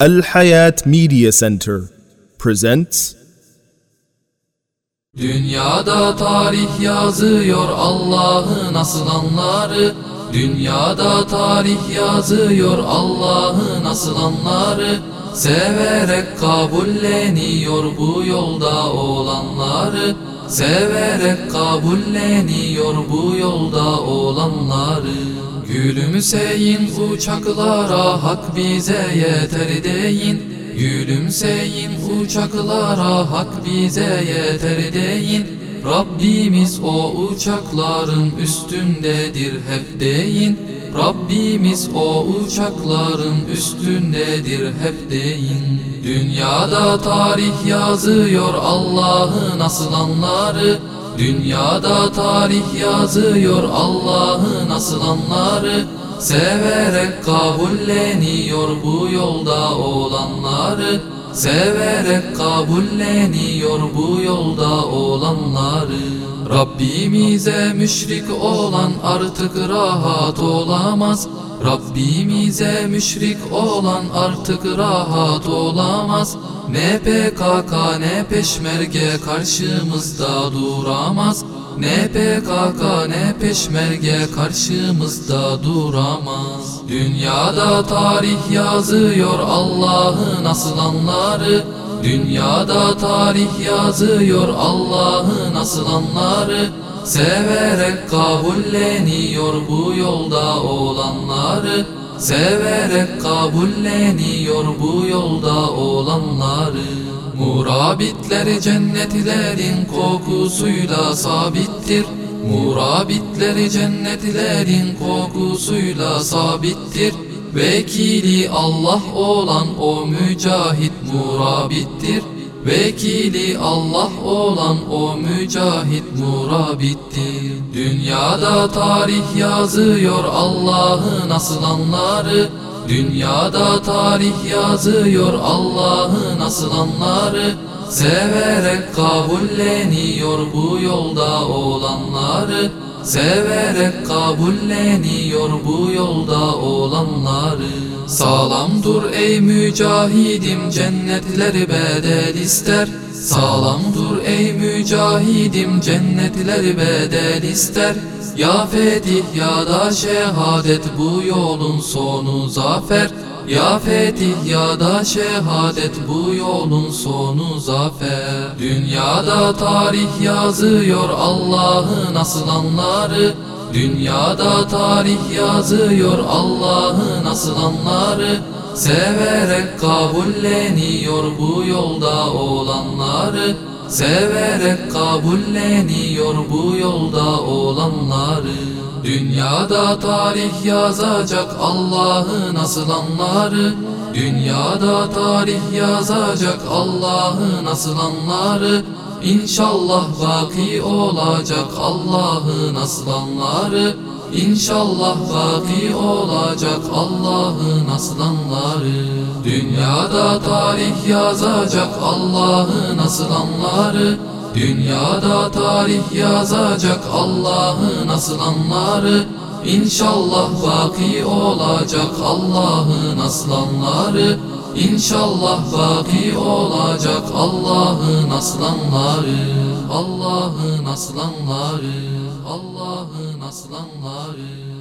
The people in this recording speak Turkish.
Al Hayat Media Center presents Dünyada tarih yazıyor Allah'ın asılanları Dünyada tarih yazıyor Allah'ın asılanları Severek kabulleniyor bu yolda olanları. Severek kabulleniyor bu yolda olanları Gülümseyin uçaklara hak bize yeter deyin. Gülümseyin uçaklara hak bize yeter deyin. Rabbimiz o uçakların üstündedir hep deyin. Rabbimiz o uçakların üstündedir hep deyin. Dünyada tarih yazıyor Allah'ın asılanları Dünyada tarih yazıyor Allah'ın asılanları Severek kabulleniyor bu yolda olanları Severek kabulleniyor bu yolda olanları Rabbimize müşrik olan artık rahat olamaz Rabbimize müşrik olan artık rahat olamaz. Ne PKK ne peşmerge karşımızda duramaz. Ne PKK ne peşmerge karşımızda duramaz. Dünyada tarih yazıyor Allah'ın asılanları Dünyada tarih yazıyor Allah'ın asılanları Severek kabulleniyor bu yolda olanları. Severek kabulleniyor bu yolda olanları. Murabitler cennetlerin kokusuyla sabittir. Murabitler cennetlerin kokusuyla sabittir. Vekili Allah olan o mücahit murabittir. Vekili Allah olan o mücahit murabittir. Dünyada tarih yazıyor Allah'ın asılanları Dünyada tarih yazıyor Allah'ın asılanları Severek kabulleniyor bu yolda olanları Severek kabulleniyor bu yolda olanları. Sağlam dur ey mücahidim cennetleri bedel ister. Sağlam dur ey mücahidim cennetleri bedel ister. Ya fetih ya da şehadet bu yolun sonu zafer ya fetih ya da şehadet bu yolun sonu zafer. Dünyada tarih yazıyor Allah'ın asılanları Dünyada tarih yazıyor Allah'ın asılanları Severek kabulleniyor bu yolda olanları. Severek kabulleniyor bu yolda olanları. Dünyada tarih yazacak Allah'ın asılanları Dünyada tarih yazacak Allah'ın asılanları İnşallah baki olacak Allah'ın aslanları. İnşallah baki olacak Allah'ın aslanları. Dünyada tarih yazacak Allah'ın aslanları. Dünyada tarih yazacak Allah'ın aslanları. İnşallah baki olacak Allah'ın aslanları İnşallah baki olacak Allah'ın aslanları Allah'ın aslanları Allah'ın aslanları